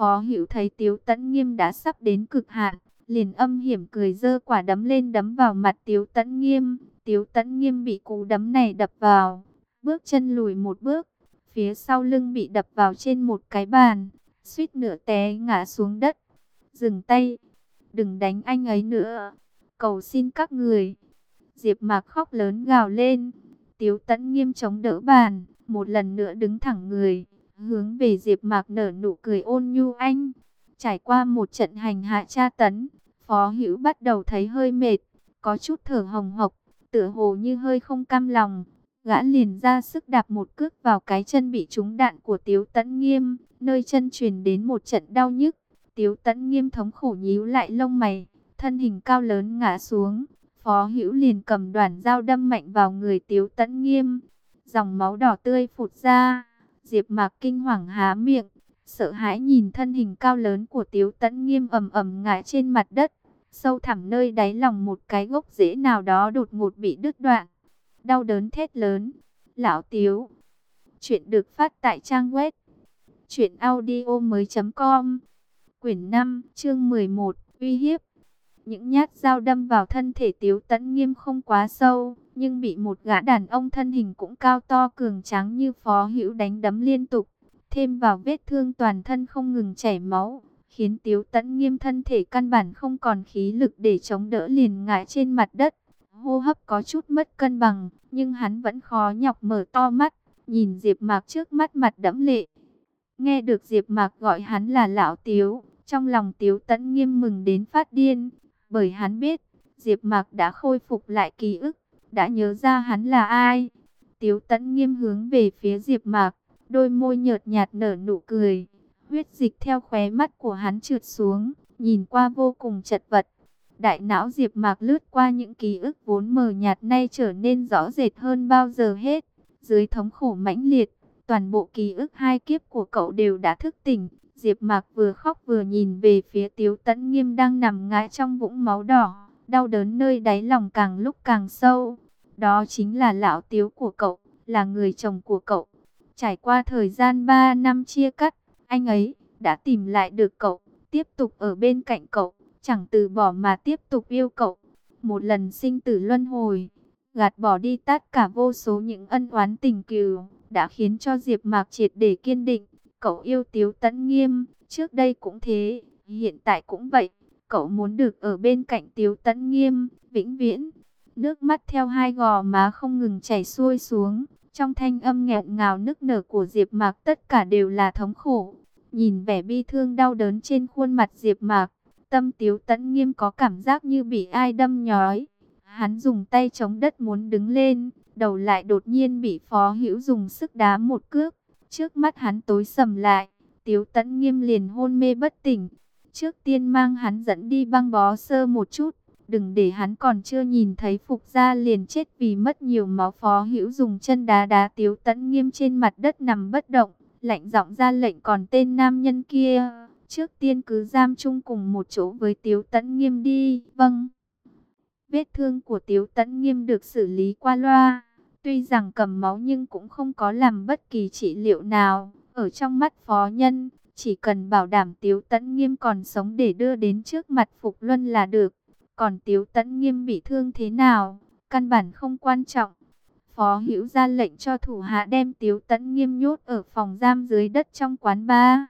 Phó Hữu thấy Tiếu Tấn Nghiêm đã sắp đến cực hạn, liền âm hiểm cười giơ quả đấm lên đấm vào mặt Tiếu Tấn Nghiêm. Tiếu Tấn Nghiêm bị cú đấm này đập vào, bước chân lùi một bước, phía sau lưng bị đập vào trên một cái bàn, suýt nửa té ngã xuống đất. Dừng tay, đừng đánh anh ấy nữa, cầu xin các người. Diệp Mạc khóc lớn gào lên, Tiếu Tấn Nghiêm chống đỡ bàn, một lần nữa đứng thẳng người, hướng về Diệp Mạc nở nụ cười ôn nhu anh. Trải qua một trận hành hạ tra tấn, Phó Hữu bắt đầu thấy hơi mệt, có chút thở hồng hộc, tựa hồ như hơi không cam lòng. Gã liền ra sức đạp một cước vào cái chân bị trúng đạn của Tiếu Tấn Nghiêm, nơi chân truyền đến một trận đau nhức. Tiếu Tấn Nghiêm thống khổ nhíu lại lông mày, thân hình cao lớn ngã xuống. Phó Hữu liền cầm đoàn dao đâm mạnh vào người Tiếu Tấn Nghiêm. Dòng máu đỏ tươi phụt ra, Diệp Mạc kinh hoàng há miệng, sợ hãi nhìn thân hình cao lớn của Tiếu Tấn Nghiêm ầm ầm ngã trên mặt đất. Sâu thẳm nơi đáy lòng một cái gốc rễ nào đó đột ngột bị đứt đoạn. Đau đớn thét lớn. Lão Tiếu. Chuyện được phát tại trang web. truyệnaudio mới.com, Quyển 5 chương 11. Uy hiếp. Những nhát dao đâm vào thân thể Tiếu Tấn Nghiêm không quá sâu. Nhưng bị một gã đàn ông thân hình cũng cao to cường tráng như phó hữu đánh đấm liên tục. Thêm vào vết thương toàn thân không ngừng chảy máu khiến Tiếu Tấn Nghiêm thân thể căn bản không còn khí lực để chống đỡ liền ngã trên mặt đất. Hô hấp có chút mất cân bằng, nhưng hắn vẫn khó nhọc mở to mắt, nhìn Diệp Mạc trước mắt mặt đẫm lệ. Nghe được Diệp Mạc gọi hắn là lão Tiếu, trong lòng Tiếu Tấn Nghiêm mừng đến phát điên, bởi hắn biết, Diệp Mạc đã khôi phục lại ký ức, đã nhớ ra hắn là ai. Tiếu Tấn Nghiêm hướng về phía Diệp Mạc, đôi môi nhợt nhạt nở nụ cười, Huyết dịch theo khóe mắt của hắn trượt xuống, nhìn qua vô cùng chật vật. Đại não Diệp Mạc lướt qua những ký ức vốn mờ nhạt nay trở nên rõ rệt hơn bao giờ hết. Dưới thống khổ mãnh liệt, toàn bộ ký ức hai kiếp của cậu đều đã thức tỉnh. Diệp Mạc vừa khóc vừa nhìn về phía Tiếu Tấn Nghiêm đang nằm ngã trong vũng máu đỏ, đau đớn nơi đáy lòng càng lúc càng sâu. Đó chính là lão Tiếu của cậu, là người chồng của cậu. Trải qua thời gian 3 năm chia cắt, anh ấy đã tìm lại được cậu, tiếp tục ở bên cạnh cậu, chẳng từ bỏ mà tiếp tục yêu cậu. Một lần sinh tử luân hồi, gạt bỏ đi tất cả vô số những ân oán tình cừu, đã khiến cho Diệp Mạc triệt để kiên định, cậu yêu Tiếu Tấn Nghiêm, trước đây cũng thế, hiện tại cũng vậy, cậu muốn được ở bên cạnh Tiếu Tấn Nghiêm, vĩnh viễn. Nước mắt theo hai gò má không ngừng chảy xuôi xuống, trong thanh âm nghẹn ngào nức nở của Diệp Mạc tất cả đều là thống khổ. Nhìn vẻ bi thương đau đớn trên khuôn mặt Diệp Mạc, tâm Tiếu Tấn Nghiêm có cảm giác như bị ai đâm nhói. Hắn dùng tay chống đất muốn đứng lên, đầu lại đột nhiên bị Phó Hữu dùng sức đá một cước. Trước mắt hắn tối sầm lại, Tiếu Tấn Nghiêm liền hôn mê bất tỉnh. Trước tiên mang hắn dẫn đi băng bó sơ một chút, đừng để hắn còn chưa nhìn thấy Phục Gia liền chết vì mất nhiều máu. Phó Hữu dùng chân đá đá Tiếu Tấn Nghiêm trên mặt đất nằm bất động lạnh giọng ra lệnh còn tên nam nhân kia, trước tiên cứ giam chung cùng một chỗ với Tiếu Tấn Nghiêm đi. Vâng. Vết thương của Tiếu Tấn Nghiêm được xử lý qua loa, tuy rằng cầm máu nhưng cũng không có làm bất kỳ trị liệu nào. Ở trong mắt phó nhân, chỉ cần bảo đảm Tiếu Tấn Nghiêm còn sống để đưa đến trước mặt Phục Luân là được. Còn Tiếu Tấn Nghiêm bị thương thế nào, căn bản không quan trọng. Phó Hữu ra lệnh cho thủ hạ đem Tiếu Tấn nghiêm nhốt ở phòng giam dưới đất trong quán ba.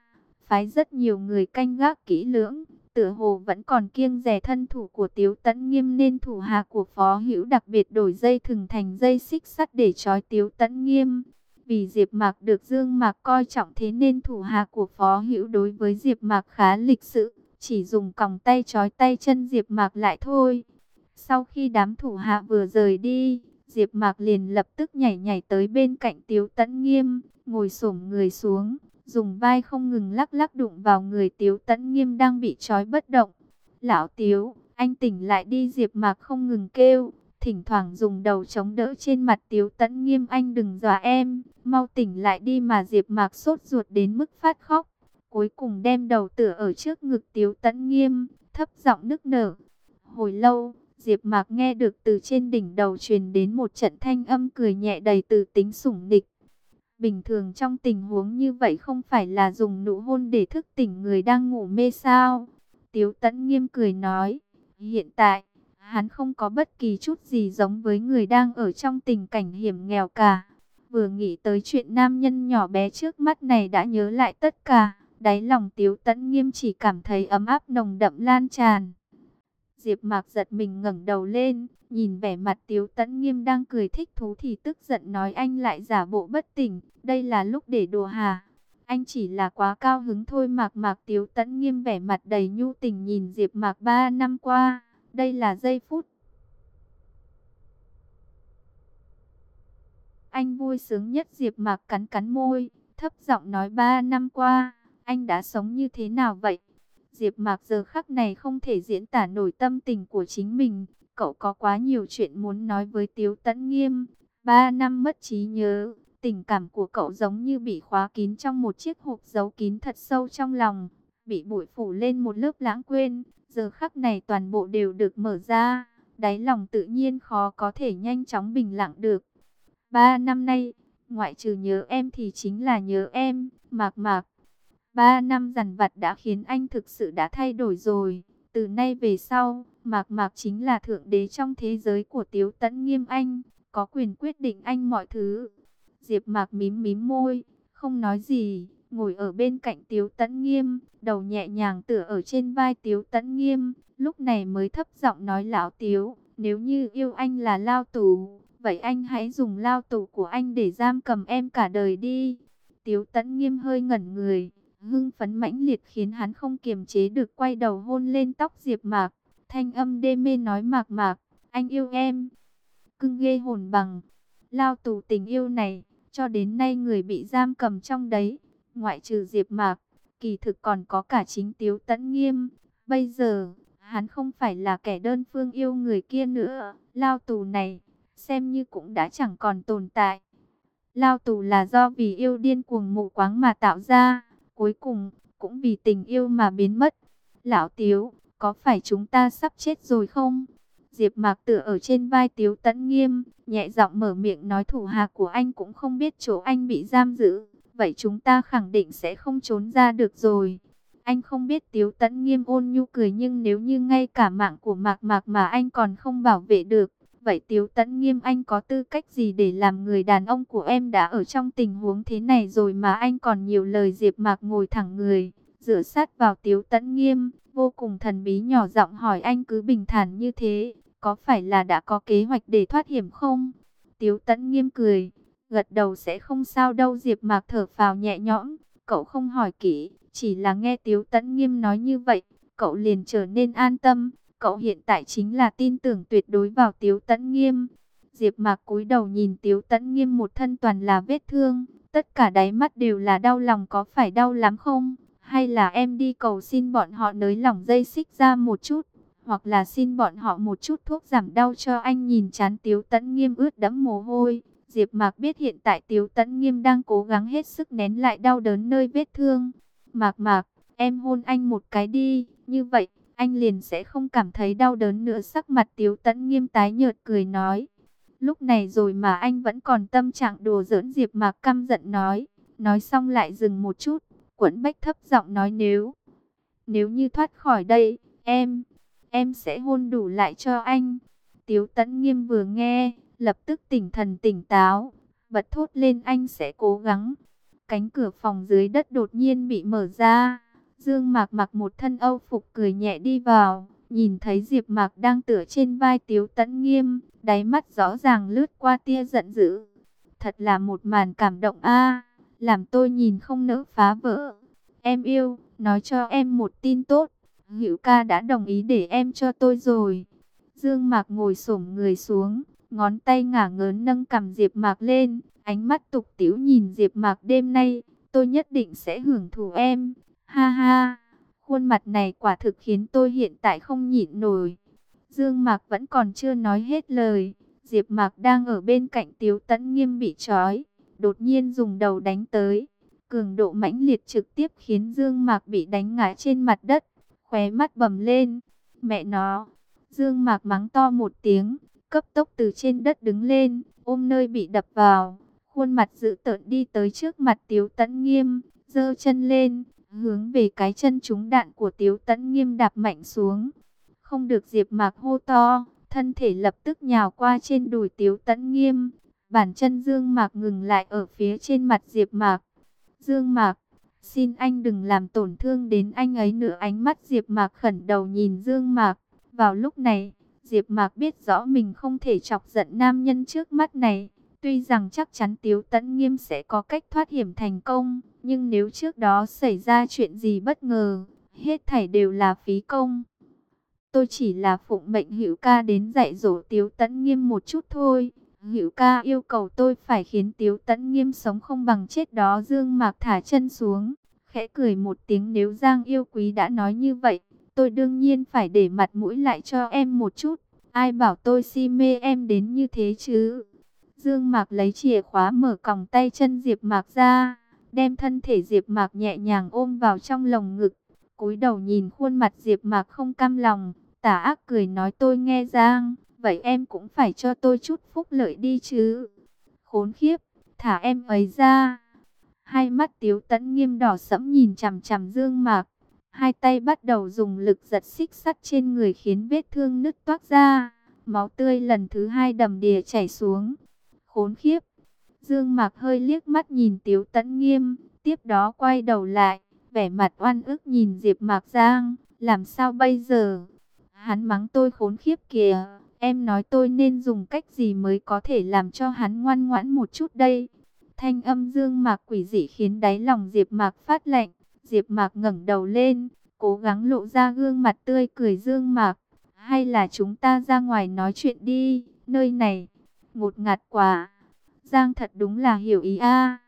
Phái rất nhiều người canh gác kỹ lưỡng, tựa hồ vẫn còn kiêng rẻ thân thủ của Tiếu Tấn nghiêm nên thủ hạ của Phó Hữu đặc biệt đổi dây thừng thành dây xích sắt để trói Tiếu Tấn nghiêm. Vì Diệp Mạc được Dương Mạc coi trọng thế nên thủ hạ của Phó Hữu đối với Diệp Mạc khá lịch sự, chỉ dùng còng tay trói tay chân Diệp Mạc lại thôi. Sau khi đám thủ hạ vừa rời đi, Diệp Mạc liền lập tức nhảy nhảy tới bên cạnh Tiếu Tấn Nghiêm, ngồi xổm người xuống, dùng vai không ngừng lắc lắc đụng vào người Tiếu Tấn Nghiêm đang bị trói bất động. "Lão Tiếu, anh tỉnh lại đi." Diệp Mạc không ngừng kêu, thỉnh thoảng dùng đầu chống đỡ trên mặt Tiếu Tấn Nghiêm, "Anh đừng dọa em, mau tỉnh lại đi." Mà Diệp Mạc sốt ruột đến mức phát khóc, cuối cùng đem đầu tựa ở trước ngực Tiếu Tấn Nghiêm, thấp giọng nức nở. Hồi lâu, Diệp Mạc nghe được từ trên đỉnh đầu truyền đến một trận thanh âm cười nhẹ đầy từ tính sủng nịch. Bình thường trong tình huống như vậy không phải là dùng nụ hôn để thức tỉnh người đang ngủ mê sao? Tiếu tẫn nghiêm cười nói, hiện tại, hắn không có bất kỳ chút gì giống với người đang ở trong tình cảnh hiểm nghèo cả. Vừa nghĩ tới chuyện nam nhân nhỏ bé trước mắt này đã nhớ lại tất cả, đáy lòng tiếu tẫn nghiêm chỉ cảm thấy ấm áp nồng đậm lan tràn. Diệp Mạc giật mình ngẩng đầu lên, nhìn vẻ mặt Tiếu Tấn Nghiêm đang cười thích thú thì tức giận nói anh lại giả bộ bất tỉnh, đây là lúc để đùa hà. Anh chỉ là quá cao hứng thôi Mạc Mạc Tiếu Tấn Nghiêm vẻ mặt đầy nhu tình nhìn Diệp Mạc ba năm qua, đây là giây phút. Anh vui sướng nhất Diệp Mạc cắn cắn môi, thấp giọng nói ba năm qua, anh đã sống như thế nào vậy? Diệp Mạc giờ khắc này không thể diễn tả nổi tâm tình của chính mình, cậu có quá nhiều chuyện muốn nói với Tiếu Tấn Nghiêm. Ba năm mất trí nhớ, tình cảm của cậu giống như bị khóa kín trong một chiếc hộp giấu kín thật sâu trong lòng, bị bụi phủ lên một lớp lãng quên, giờ khắc này toàn bộ đều được mở ra, đáy lòng tự nhiên khó có thể nhanh chóng bình lặng được. Ba năm nay, ngoại trừ nhớ em thì chính là nhớ em, Mạc Mạc. Ba năm dằn vặt đã khiến anh thực sự đã thay đổi rồi. Từ nay về sau, Mạc Mạc chính là thượng đế trong thế giới của Tiếu Tấn Nghiêm Anh, có quyền quyết định anh mọi thứ. Diệp Mạc mím mím môi, không nói gì, ngồi ở bên cạnh Tiếu Tấn Nghiêm, đầu nhẹ nhàng tựa ở trên vai Tiếu Tấn Nghiêm, lúc này mới thấp giọng nói lão Tiếu, nếu như yêu anh là lao tù, vậy anh hãy dùng lao tù của anh để giam cầm em cả đời đi. Tiếu Tấn Nghiêm hơi ngẩn người, hưng phấn mãnh liệt khiến hắn không kiềm chế được quay đầu hôn lên tóc Diệp Mạc. Thanh âm đê mê nói mạc mạc, anh yêu em. Cưng ghê hồn bằng, lao tù tình yêu này, cho đến nay người bị giam cầm trong đấy, ngoại trừ Diệp Mạc, kỳ thực còn có cả chính Tiếu Tấn Nghiêm. Bây giờ, hắn không phải là kẻ đơn phương yêu người kia nữa, lao tù này, xem như cũng đã chẳng còn tồn tại. Lao tù là do vì yêu điên cuồng mù quáng mà tạo ra cuối cùng cũng vì tình yêu mà biến mất. Lão Tiếu, có phải chúng ta sắp chết rồi không? Diệp Mạc tựa ở trên vai Tiếu Tấn Nghiêm, nhẹ giọng mở miệng nói thủ hạ của anh cũng không biết chỗ anh bị giam giữ, vậy chúng ta khẳng định sẽ không trốn ra được rồi. Anh không biết Tiếu Tấn Nghiêm ôn nhu cười nhưng nếu như ngay cả mạng của Mạc Mạc mà anh còn không bảo vệ được, Vậy Tiếu Tấn Nghiêm anh có tư cách gì để làm người đàn ông của em đã ở trong tình huống thế này rồi mà anh còn nhiều lời Diệp Mạc ngồi thẳng người, dựa sát vào Tiếu Tấn Nghiêm, vô cùng thần bí nhỏ giọng hỏi anh cứ bình thản như thế, có phải là đã có kế hoạch để thoát hiểm không? Tiếu Tấn Nghiêm cười, gật đầu sẽ không sao đâu Diệp Mạc thở phào nhẹ nhõm, cậu không hỏi kỹ, chỉ là nghe Tiếu Tấn Nghiêm nói như vậy, cậu liền trở nên an tâm. Cậu hiện tại chính là tin tưởng tuyệt đối vào Tiếu Tấn Nghiêm. Diệp Mạc cúi đầu nhìn Tiếu Tấn Nghiêm một thân toàn là vết thương, tất cả đáy mắt đều là đau lòng có phải đau lắm không? Hay là em đi cầu xin bọn họ nới lỏng dây xích ra một chút, hoặc là xin bọn họ một chút thuốc giảm đau cho anh nhìn chán Tiếu Tấn Nghiêm ướt đẫm mồ hôi. Diệp Mạc biết hiện tại Tiếu Tấn Nghiêm đang cố gắng hết sức nén lại đau đớn nơi vết thương. Mạc Mạc, em hôn anh một cái đi, như vậy anh liền sẽ không cảm thấy đau đớn nữa. Sắc mặt Tiếu Tấn nghiêm tái nhợt cười nói. Lúc này rồi mà anh vẫn còn tâm trạng đùa giỡn Diệp Mạc căm giận nói. Nói xong lại dừng một chút, quẫn bách thấp giọng nói nếu, nếu như thoát khỏi đây, em, em sẽ hôn đủ lại cho anh. Tiếu Tấn nghiêm vừa nghe, lập tức tỉnh thần tỉnh táo, bật thốt lên anh sẽ cố gắng. Cánh cửa phòng dưới đất đột nhiên bị mở ra. Dương Mạc mặc một thân âu phục cười nhẹ đi vào, nhìn thấy Diệp Mạc đang tựa trên vai Tiếu Tấn Nghiêm, đáy mắt rõ ràng lướt qua tia giận dữ. Thật là một màn cảm động a, làm tôi nhìn không nỡ phá vỡ. Em yêu, nói cho em một tin tốt, Hữu ca đã đồng ý để em cho tôi rồi. Dương Mạc ngồi xổm người xuống, ngón tay ngả ngớn nâng cằm Diệp Mạc lên, ánh mắt tục tiểu nhìn Diệp Mạc đêm nay, tôi nhất định sẽ hưởng thụ em, Ha ha, khuôn mặt này quả thực khiến tôi hiện tại không nhịn nổi. Dương Mạc vẫn còn chưa nói hết lời. Diệp Mạc đang ở bên cạnh Tiếu Tấn Nghiêm bị trói, đột nhiên dùng đầu đánh tới. Cường độ mãnh liệt trực tiếp khiến Dương Mạc bị đánh ngã trên mặt đất, khóe mắt bầm lên. Mẹ nó! Dương Mạc mắng to một tiếng, cấp tốc từ trên đất đứng lên, ôm nơi bị đập vào, khuôn mặt dữ tợn đi tới trước mặt Tiếu Tấn Nghiêm, giơ chân lên, hướng về cái chân trúng đạn của Tiếu Tấn Nghiêm đạp mạnh xuống. Không được Diệp Mạc hô to, thân thể lập tức nhào qua trên đùi Tiếu Tấn Nghiêm. Bản chân Dương Mạc ngừng lại ở phía trên mặt Diệp Mạc. Dương Mạc, xin anh đừng làm tổn thương đến anh ấy nữa. Ánh mắt Diệp Mạc khẩn đầu nhìn Dương Mạc. Vào lúc này, Diệp Mạc biết rõ mình không thể chọc giận nam nhân trước mắt này. Tuy rằng chắc chắn Tiếu Tấn Nghiêm sẽ có cách thoát hiểm thành công, nhưng nếu trước đó xảy ra chuyện gì bất ngờ, hết thảy đều là phí công. Tôi chỉ là phụng mệnh Hữu Ca đến dạy dỗ Tiếu Tấn Nghiêm một chút thôi. Hữu Ca yêu cầu tôi phải khiến Tiếu Tấn Nghiêm sống không bằng chết đó. Dương Mạc thả chân xuống, khẽ cười một tiếng nếu Giang yêu quý đã nói như vậy, tôi đương nhiên phải để mặt mũi lại cho em một chút. Ai bảo tôi si mê em đến như thế chứ? Dương Mạc lấy chìa khóa mở còng tay chân Diệp Mạc ra, đem thân thể Diệp Mạc nhẹ nhàng ôm vào trong lồng ngực, cúi đầu nhìn khuôn mặt Diệp Mạc không cam lòng, tà ác cười nói tôi nghe Giang, vậy em cũng phải cho tôi chút phúc lợi đi chứ. Khốn khiếp, thả em ấy ra. Hai mắt Tiếu Tấn nghiêm đỏ sẫm nhìn chằm chằm Dương Mạc, hai tay bắt đầu dùng lực giật xích sắt trên người khiến vết thương nứt toác ra, máu tươi lần thứ hai đầm đìa chảy xuống. Khốn khiếp. Dương Mạc hơi liếc mắt nhìn Tiếu Tấn Nghiêm, tiếp đó quay đầu lại, vẻ mặt oan ức nhìn Diệp Mạc Giang, làm sao bây giờ? Hắn mắng tôi khốn khiếp kìa, em nói tôi nên dùng cách gì mới có thể làm cho hắn ngoan ngoãn một chút đây? Thanh âm Dương Mạc quỷ dị khiến đáy lòng Diệp Mạc phát lạnh, Diệp Mạc ngẩng đầu lên, cố gắng lộ ra gương mặt tươi cười Dương Mạc, hay là chúng ta ra ngoài nói chuyện đi, nơi này ngột ngạt quả. Giang thật đúng là hiểu ý a.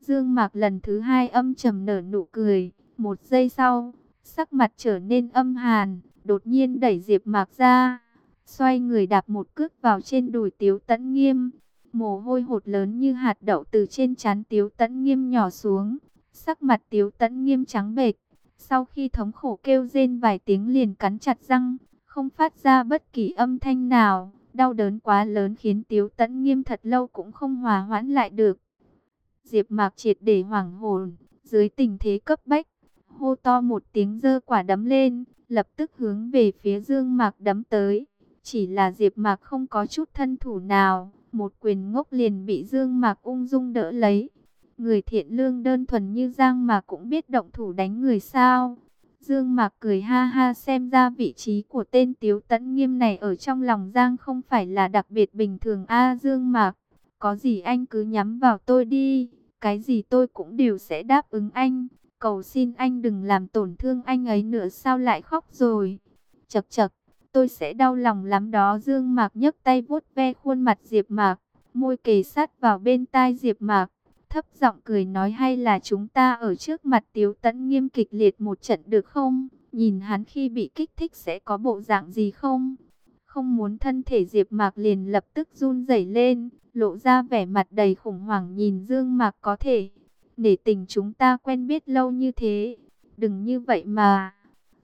Dương Mạc lần thứ hai âm trầm nở nụ cười, một giây sau, sắc mặt trở nên âm hàn, đột nhiên đẩy Diệp Mạc ra, xoay người đạp một cước vào trên đùi Tiếu Tấn Nghiêm. Mồ hôi hột lớn như hạt đậu từ trên trán Tiếu Tấn Nghiêm nhỏ xuống, sắc mặt Tiếu Tẫn Nghiêm trắng bệch. Sau khi thống khổ kêu rên vài tiếng liền cắn chặt răng, không phát ra bất kỳ âm thanh nào. Đau đớn quá lớn khiến Tiếu Tẫn Nghiêm thật lâu cũng không hòa hoãn lại được. Diệp Mạc triệt để hoảng hồn, dưới tình thế cấp bách, hô to một tiếng giơ quả đấm lên, lập tức hướng về phía Dương Mạc đấm tới. Chỉ là Diệp Mạc không có chút thân thủ nào, một quyền ngốc liền bị Dương Mạc ung dung đỡ lấy. Người thiện lương đơn thuần như Giang mà cũng biết động thủ đánh người sao? Dương Mạc cười ha ha xem ra vị trí của tên Tiếu Tấn Nghiêm này ở trong lòng Giang không phải là đặc biệt bình thường a Dương Mạc, có gì anh cứ nhắm vào tôi đi, cái gì tôi cũng đều sẽ đáp ứng anh, cầu xin anh đừng làm tổn thương anh ấy nữa sao lại khóc rồi. Chậc chậc, tôi sẽ đau lòng lắm đó Dương Mạc nhấc tay vuốt ve khuôn mặt Diệp Mạc, môi kề sát vào bên tai Diệp Mạc thấp giọng cười nói hay là chúng ta ở trước mặt Tiếu Tấn nghiêm kịch liệt một trận được không? Nhìn hắn khi bị kích thích sẽ có bộ dạng gì không? Không muốn thân thể Diệp Mạc liền lập tức run rẩy lên, lộ ra vẻ mặt đầy khủng hoảng nhìn Dương Mạc có thể. Để tình chúng ta quen biết lâu như thế, đừng như vậy mà.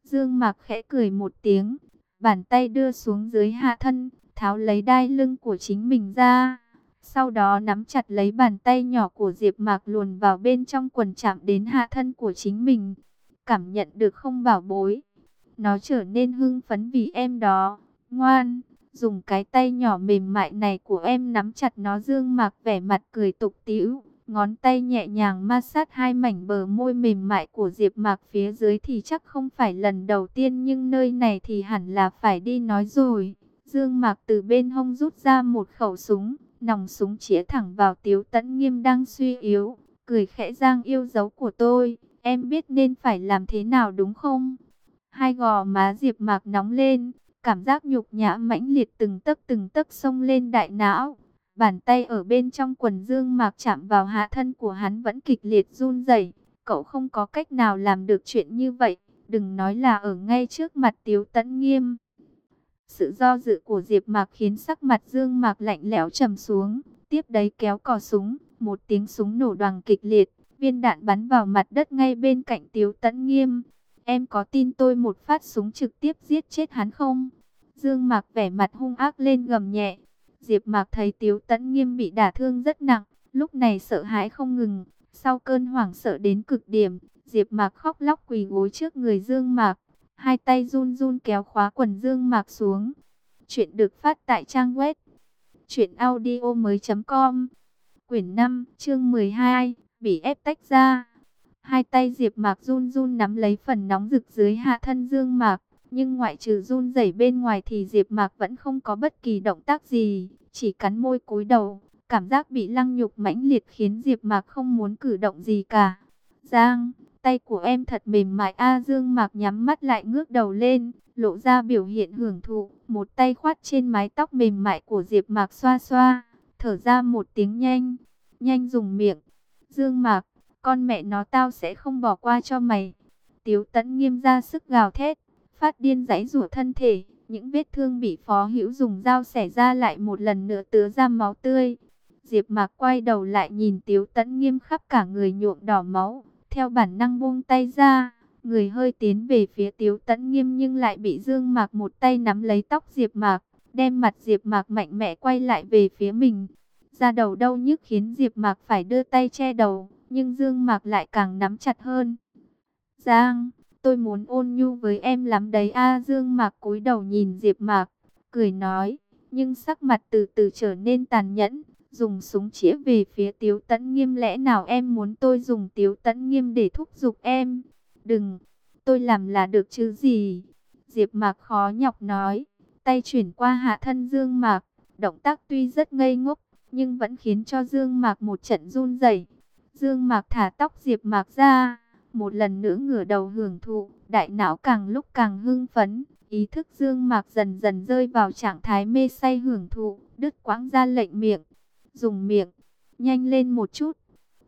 Dương Mạc khẽ cười một tiếng, bàn tay đưa xuống dưới hạ thân, tháo lấy đai lưng của chính mình ra sau đó nắm chặt lấy bàn tay nhỏ của Diệp Mạc luồn vào bên trong quần chạm đến hạ thân của chính mình. Cảm nhận được không bảo bối. Nó trở nên hưng phấn vì em đó. Ngoan, dùng cái tay nhỏ mềm mại này của em nắm chặt nó Dương Mạc vẻ mặt cười tục tĩu. Ngón tay nhẹ nhàng ma sát hai mảnh bờ môi mềm mại của Diệp Mạc phía dưới thì chắc không phải lần đầu tiên nhưng nơi này thì hẳn là phải đi nói rồi. Dương Mạc từ bên hông rút ra một khẩu súng, Nòng súng chĩa thẳng vào Tiếu Tấn Nghiêm đang suy yếu, cười khẽ giang yêu dấu của tôi, em biết nên phải làm thế nào đúng không? Hai gò má Diệp Mạc nóng lên, cảm giác nhục nhã mãnh liệt từng tấc từng tấc xông lên đại não. Bàn tay ở bên trong quần Dương Mạc chạm vào hạ thân của hắn vẫn kịch liệt run rẩy, cậu không có cách nào làm được chuyện như vậy, đừng nói là ở ngay trước mặt Tiếu Tấn Nghiêm. Sự do dự của Diệp Mạc khiến sắc mặt Dương Mạc lạnh lẽo trầm xuống, tiếp đấy kéo cò súng, một tiếng súng nổ đoàng kịch liệt, viên đạn bắn vào mặt đất ngay bên cạnh Tiếu Tấn Nghiêm. Em có tin tôi một phát súng trực tiếp giết chết hắn không? Dương Mạc vẻ mặt hung ác lên gầm nhẹ. Diệp Mạc thấy Tiếu Tấn Nghiêm bị đả thương rất nặng, lúc này sợ hãi không ngừng. Sau cơn hoảng sợ đến cực điểm, Diệp Mạc khóc lóc quỳ gối trước người Dương Mạc, hai tay run run kéo khóa quần Dương Mạc xuống. Chuyện được phát tại trang web truyệnaudiomoi.com. Quyển 5, chương 12, bị ép tách ra. Hai tay Diệp Mạc run run nắm lấy phần nóng rực dưới hạ thân Dương Mạc, nhưng ngoại trừ run rẩy bên ngoài thì Diệp Mạc vẫn không có bất kỳ động tác gì, chỉ cắn môi cúi đầu. Cảm giác bị lăng nhục mãnh liệt khiến Diệp Mạc không muốn cử động gì cả. Giang, tay của em thật mềm mại A Dương Mạc nhắm mắt lại ngước đầu lên, lộ ra biểu hiện hưởng thụ, một tay khoát trên mái tóc mềm mại của Diệp Mạc xoa xoa, thở ra một tiếng nhanh, nhanh dùng miệng. Dương Mạc, con mẹ nó tao sẽ không bỏ qua cho mày. Tiếu Tấn nghiêm ra sức gào thét, phát điên giãy giụa thân thể, những vết thương bị Phó Hữu dùng dao xẻ ra lại một lần nữa tứa ra máu tươi. Diệp Mạc quay đầu lại nhìn Tiếu Tấn nghiêm khắp cả người nhuộm đỏ máu, theo bản năng buông tay ra, người hơi tiến về phía Tiếu Tấn nghiêm nhưng lại bị Dương Mạc một tay nắm lấy tóc Diệp Mạc, đem mặt Diệp Mạc mạnh mẽ quay lại về phía mình. Da đầu đau nhức khiến Diệp Mạc phải đưa tay che đầu, nhưng Dương Mạc lại càng nắm chặt hơn. "Giang, tôi muốn ôn nhu với em lắm đấy a." Dương Mạc cúi đầu nhìn Diệp Mạc, cười nói, nhưng sắc mặt từ từ trở nên tàn nhẫn dùng súng chĩa về phía Tiếu Tấn Nghiêm lẽ nào em muốn tôi dùng Tiếu Tấn Nghiêm để thúc giục em? Đừng, tôi làm là được chứ gì? Diệp Mạc khó nhọc nói, tay chuyển qua hạ thân Dương Mạc, động tác tuy rất ngây ngốc, nhưng vẫn khiến cho Dương Mạc một trận run rẩy. Dương Mạc thả tóc Diệp Mạc ra, một lần nữa ngửa đầu hưởng thụ, đại não càng lúc càng hưng phấn, ý thức Dương Mạc dần dần rơi vào trạng thái mê say hưởng thụ, đứt quãng ra lệnh miệng dùng miệng, nhanh lên một chút.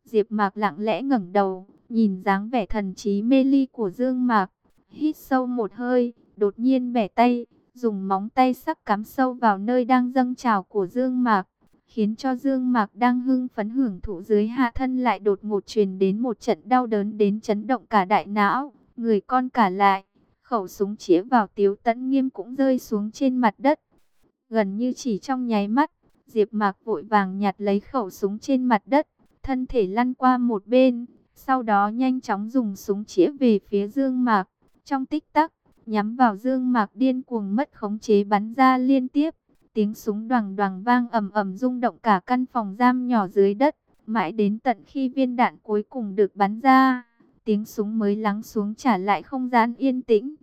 Diệp Mạc lặng lẽ ngẩng đầu, nhìn dáng vẻ thần trí mê ly của Dương Mạc, hít sâu một hơi, đột nhiên bẻ tay, dùng móng tay sắc cắm sâu vào nơi đang dâng trào của Dương Mạc, khiến cho Dương Mạc đang hưng phấn hưởng thụ dưới hạ thân lại đột ngột truyền đến một trận đau đớn đến chấn động cả đại não, người con cả lại, khẩu súng chĩa vào Tiếu Tấn Nghiêm cũng rơi xuống trên mặt đất. Gần như chỉ trong nháy mắt, Diệp Mạc vội vàng nhặt lấy khẩu súng trên mặt đất, thân thể lăn qua một bên, sau đó nhanh chóng dùng súng chĩa về phía Dương Mạc. Trong tích tắc, nhắm vào Dương Mạc điên cuồng mất khống chế bắn ra liên tiếp. Tiếng súng đoàng đoàng vang ầm ầm rung động cả căn phòng giam nhỏ dưới đất, mãi đến tận khi viên đạn cuối cùng được bắn ra, tiếng súng mới lắng xuống trả lại không gian yên tĩnh.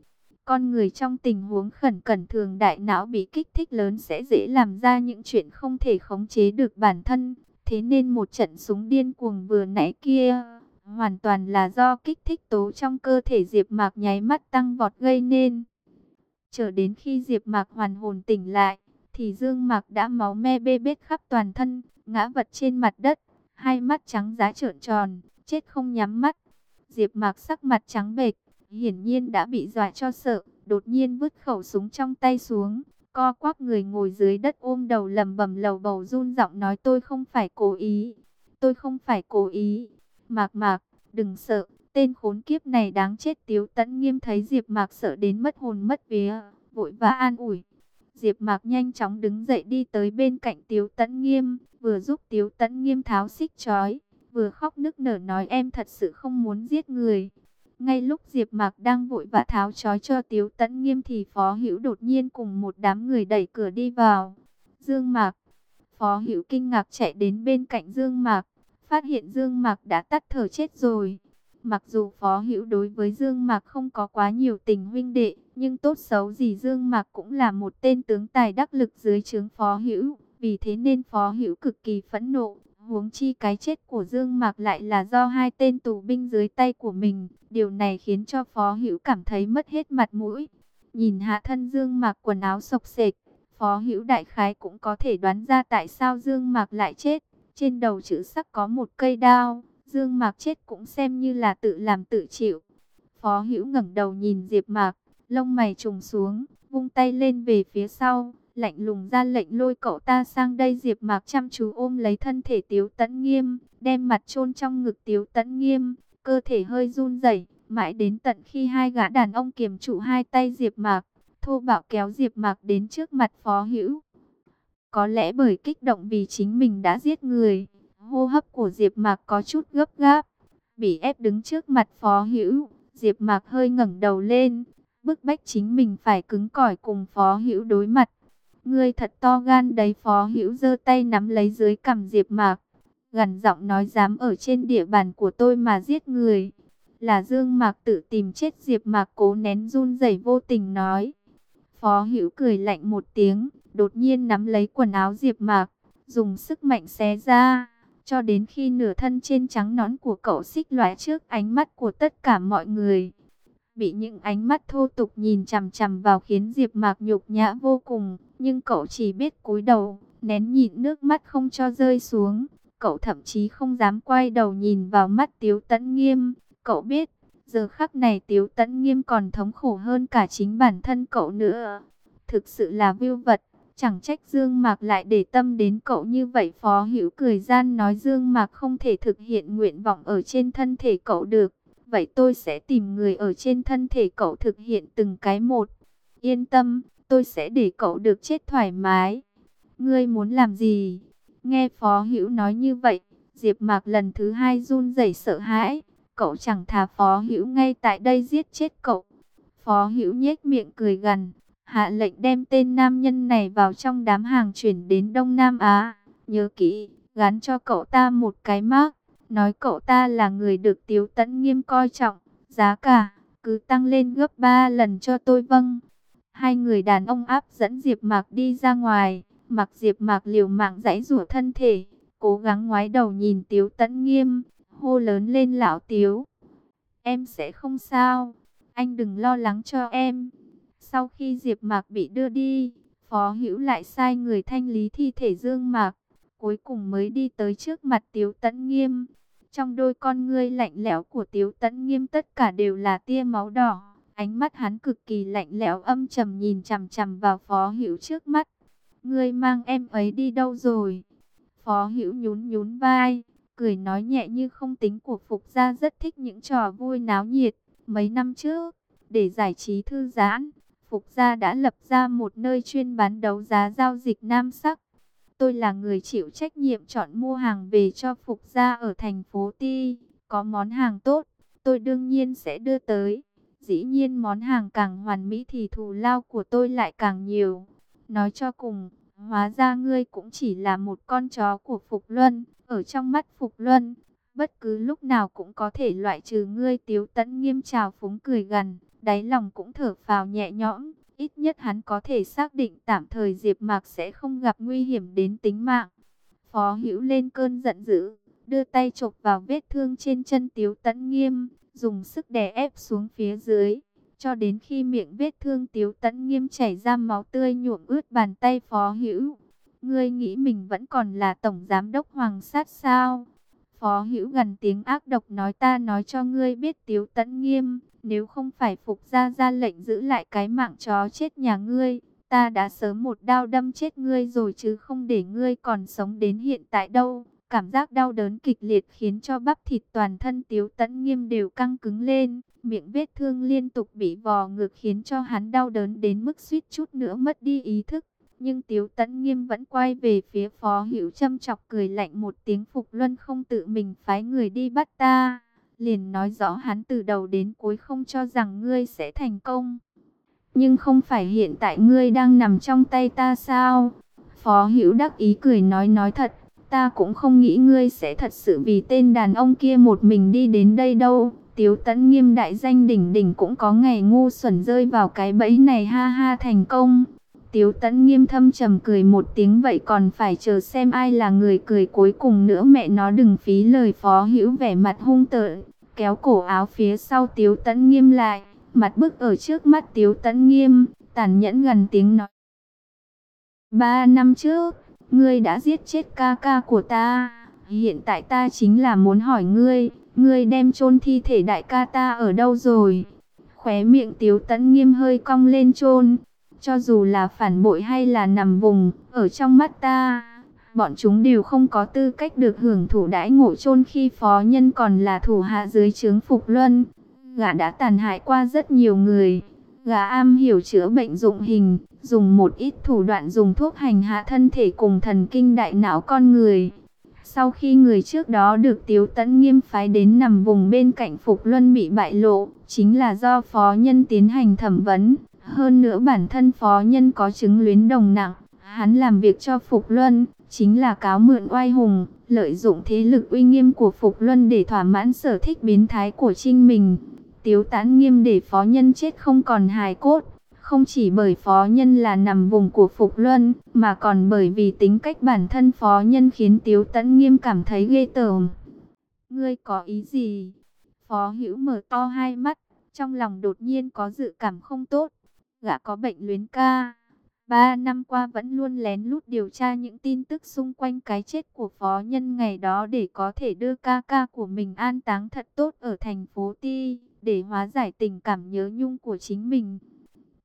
Con người trong tình huống khẩn cẩn thường đại não bị kích thích lớn sẽ dễ làm ra những chuyện không thể khống chế được bản thân. Thế nên một trận súng điên cuồng vừa nãy kia, hoàn toàn là do kích thích tố trong cơ thể Diệp Mạc nháy mắt tăng vọt gây nên. Chờ đến khi Diệp Mạc hoàn hồn tỉnh lại, thì Dương Mạc đã máu me bê bết khắp toàn thân, ngã vật trên mặt đất, hai mắt trắng giá trợn tròn, chết không nhắm mắt. Diệp Mạc sắc mặt trắng bệch, hiển nhiên đã bị dọa cho sợ, đột nhiên vứt khẩu súng trong tay xuống, co quắp người ngồi dưới đất ôm đầu lầm bầm lầu bầu run giọng nói tôi không phải cố ý, tôi không phải cố ý. Mạc mạc, đừng sợ, tên khốn kiếp này đáng chết tiếu tẫn nghiêm thấy Diệp mạc sợ đến mất hồn mất vía, vội vã an ủi. Diệp mạc nhanh chóng đứng dậy đi tới bên cạnh tiếu tẫn nghiêm, vừa giúp tiếu tẫn nghiêm tháo xích chói, vừa khóc nức nở nói em thật sự không muốn giết người. Ngay lúc Diệp Mạc đang vội vã tháo trói cho Tiếu Tấn Nghiêm thì Phó Hữu đột nhiên cùng một đám người đẩy cửa đi vào. Dương Mạc, Phó Hữu kinh ngạc chạy đến bên cạnh Dương Mạc, phát hiện Dương Mạc đã tắt thở chết rồi. Mặc dù Phó Hữu đối với Dương Mạc không có quá nhiều tình huynh đệ, nhưng tốt xấu gì Dương Mạc cũng là một tên tướng tài đắc lực dưới trướng Phó Hữu, vì thế nên Phó Hữu cực kỳ phẫn nộ, Huống chi cái chết của Dương Mạc lại là do hai tên tù binh dưới tay của mình. Điều này khiến cho Phó Hữu cảm thấy mất hết mặt mũi. Nhìn hạ thân Dương Mạc quần áo sộc sệt, Phó Hữu đại khái cũng có thể đoán ra tại sao Dương Mạc lại chết. Trên đầu chữ sắc có một cây đao, Dương Mạc chết cũng xem như là tự làm tự chịu. Phó Hữu ngẩng đầu nhìn Diệp Mạc, lông mày trùng xuống, vung tay lên về phía sau, lạnh lùng ra lệnh lôi cậu ta sang đây Diệp Mạc chăm chú ôm lấy thân thể Tiếu Tấn Nghiêm, đem mặt chôn trong ngực Tiếu Tấn Nghiêm, cơ thể hơi run rẩy, mãi đến tận khi hai gã đàn ông kiềm trụ hai tay Diệp Mạc, thô bạo kéo Diệp Mạc đến trước mặt Phó Hữu. Có lẽ bởi kích động vì chính mình đã giết người, Hô hấp của Diệp Mạc có chút gấp gáp, bị ép đứng trước mặt Phó Hữu, Diệp Mạc hơi ngẩng đầu lên, bức bách chính mình phải cứng cỏi cùng Phó Hữu đối mặt. Ngươi thật to gan đấy, Phó Hữu giơ tay nắm lấy dưới cằm Diệp Mạc, gằn giọng nói dám ở trên địa bàn của tôi mà giết người. Là Dương Mạc tự tìm chết Diệp Mạc cố nén run rẩy vô tình nói. Phó Hữu cười lạnh một tiếng, đột nhiên nắm lấy quần áo Diệp Mạc, dùng sức mạnh xé ra, cho đến khi nửa thân trên trắng nõn của cậu xích lóe trước ánh mắt của tất cả mọi người. Bị những ánh mắt thô tục nhìn chằm chằm vào khiến Diệp Mạc nhục nhã vô cùng, nhưng cậu chỉ biết cúi đầu, nén nhịn nước mắt không cho rơi xuống. Cậu thậm chí không dám quay đầu nhìn vào mắt Tiếu Tấn Nghiêm, cậu biết, giờ khắc này Tiếu Tấn Nghiêm còn thống khổ hơn cả chính bản thân cậu nữa. Thực sự là vưu vật. Chẳng trách Dương Mạc lại để tâm đến cậu như vậy Phó Hữu cười gian nói Dương Mạc không thể thực hiện nguyện vọng ở trên thân thể cậu được. Vậy tôi sẽ tìm người ở trên thân thể cậu thực hiện từng cái một. Yên tâm, tôi sẽ để cậu được chết thoải mái. Ngươi muốn làm gì? Nghe Phó Hữu nói như vậy, Diệp Mạc lần thứ hai run rẩy sợ hãi. Cậu chẳng thà Phó Hữu ngay tại đây giết chết cậu. Phó Hữu nhếch miệng cười gằn, hạ lệnh đem tên nam nhân này vào trong đám hàng chuyển đến Đông Nam Á. Nhớ kỹ, gắn cho cậu ta một cái mác, nói cậu ta là người được Tiếu Tấn Nghiêm coi trọng, giá cả cứ tăng lên gấp 3 lần cho tôi vâng. Hai người đàn ông áp dẫn Diệp Mạc đi ra ngoài, mặc Diệp Mạc liều mạng giãy giụa thân thể, cố gắng ngoái đầu nhìn Tiếu Tấn Nghiêm, hô lớn lên lão Tiếu. Em sẽ không sao, anh đừng lo lắng cho em. Sau khi Diệp Mạc bị đưa đi, Phó Hữu lại sai người thanh lý thi thể Dương Mạc, cuối cùng mới đi tới trước mặt Tiếu Tấn Nghiêm. Trong đôi con ngươi lạnh lẽo của Tiếu Tấn Nghiêm tất cả đều là tia máu đỏ, ánh mắt hắn cực kỳ lạnh lẽo âm trầm nhìn chằm chằm vào Phó Hữu trước mắt. "Ngươi mang em ấy đi đâu rồi?" Phó Hữu nhún nhún vai, cười nói nhẹ như không tính của Phục gia rất thích những trò vui náo nhiệt. Mấy năm trước, để giải trí thư giãn, Phục gia đã lập ra một nơi chuyên bán đấu giá giao dịch nam sắc. Tôi là người chịu trách nhiệm chọn mua hàng về cho Phục gia ở thành phố Ti. Có món hàng tốt, tôi đương nhiên sẽ đưa tới. Dĩ nhiên món hàng càng hoàn mỹ thì thù lao của tôi lại càng nhiều. Nói cho cùng, hóa ra ngươi cũng chỉ là một con chó của Phục Luân. Ở trong mắt Phục Luân, bất cứ lúc nào cũng có thể loại trừ ngươi tiếu tẫn nghiêm trào phúng cười gần đáy lòng cũng thở phào nhẹ nhõm. Ít nhất hắn có thể xác định tạm thời Diệp Mạc sẽ không gặp nguy hiểm đến tính mạng. Phó Hữu lên cơn giận dữ, đưa tay chộp vào vết thương trên chân Tiếu Tấn Nghiêm, dùng sức đè ép xuống phía dưới, cho đến khi miệng vết thương Tiếu Tấn Nghiêm chảy ra máu tươi nhuộm ướt bàn tay Phó Hữu. Ngươi nghĩ mình vẫn còn là tổng giám đốc Hoàng Sát sao? Phó Hữu gần tiếng ác độc nói ta nói cho ngươi biết Tiếu Tấn Nghiêm, nếu không phải Phục gia ra lệnh giữ lại cái mạng chó chết nhà ngươi, ta đã sớm một đao đâm chết ngươi rồi chứ không để ngươi còn sống đến hiện tại đâu. Cảm giác đau đớn kịch liệt khiến cho bắp thịt toàn thân Tiếu Tẫn Nghiêm đều căng cứng lên, miệng vết thương liên tục bị vò ngược khiến cho hắn đau đớn đến mức suýt chút nữa mất đi ý thức. Nhưng Tiếu Tẫn Nghiêm vẫn quay về phía Phó Hữu châm chọc cười lạnh một tiếng Phục Luân không tự mình phái người đi bắt ta liền nói rõ hắn từ đầu đến cuối không cho rằng ngươi sẽ thành công. Nhưng không phải hiện tại ngươi đang nằm trong tay ta sao? Phó Hữu đắc ý cười nói nói thật, ta cũng không nghĩ ngươi sẽ thật sự vì tên đàn ông kia một mình đi đến đây đâu. Tiếu tấn nghiêm đại danh đỉnh đỉnh cũng có ngày ngu xuẩn rơi vào cái bẫy này ha ha thành công. Tiếu tấn nghiêm thâm trầm cười một tiếng vậy còn phải chờ xem ai là người cười cuối cùng nữa mẹ nó đừng phí lời phó hữu vẻ mặt hung tợn, kéo cổ áo phía sau tiếu tấn nghiêm lại, mặt bức ở trước mắt tiếu tấn nghiêm, tàn nhẫn gần tiếng nói. Ba năm trước, ngươi đã giết chết ca ca của ta, hiện tại ta chính là muốn hỏi ngươi, ngươi đem chôn thi thể đại ca ta ở đâu rồi? Khóe miệng tiếu tấn nghiêm hơi cong lên chôn cho dù là phản bội hay là nằm vùng, ở trong mắt ta, bọn chúng đều không có tư cách được hưởng thụ đãi ngộ chôn khi phó nhân còn là thủ hạ dưới trướng Phục Luân. Gã đã tàn hại qua rất nhiều người. Gã am hiểu chữa bệnh dụng hình, dùng một ít thủ đoạn dùng thuốc hành hạ thân thể cùng thần kinh đại não con người. Sau khi người trước đó được Tiếu Tấn Nghiêm phái đến nằm vùng bên cạnh Phục Luân bị bại lộ, chính là do phó nhân tiến hành thẩm vấn. Hơn nữa bản thân phó nhân có chứng luyến đồng nặng, hắn làm việc cho Phục Luân, chính là cáo mượn oai hùng, lợi dụng thế lực uy nghiêm của Phục Luân để thỏa mãn sở thích biến thái của Trinh mình. Tiếu Tán Nghiêm để phó nhân chết không còn hài cốt, không chỉ bởi phó nhân là nằm vùng của Phục Luân, mà còn bởi vì tính cách bản thân phó nhân khiến Tiếu tán Nghiêm cảm thấy ghê tởm. Ngươi có ý gì? Phó Hữu mở to hai mắt, trong lòng đột nhiên có dự cảm không tốt. Gã có bệnh luyến ca. Ba năm qua vẫn luôn lén lút điều tra những tin tức xung quanh cái chết của phó nhân ngày đó để có thể đưa ca ca của mình an táng thật tốt ở thành phố Ti, để hóa giải tình cảm nhớ nhung của chính mình.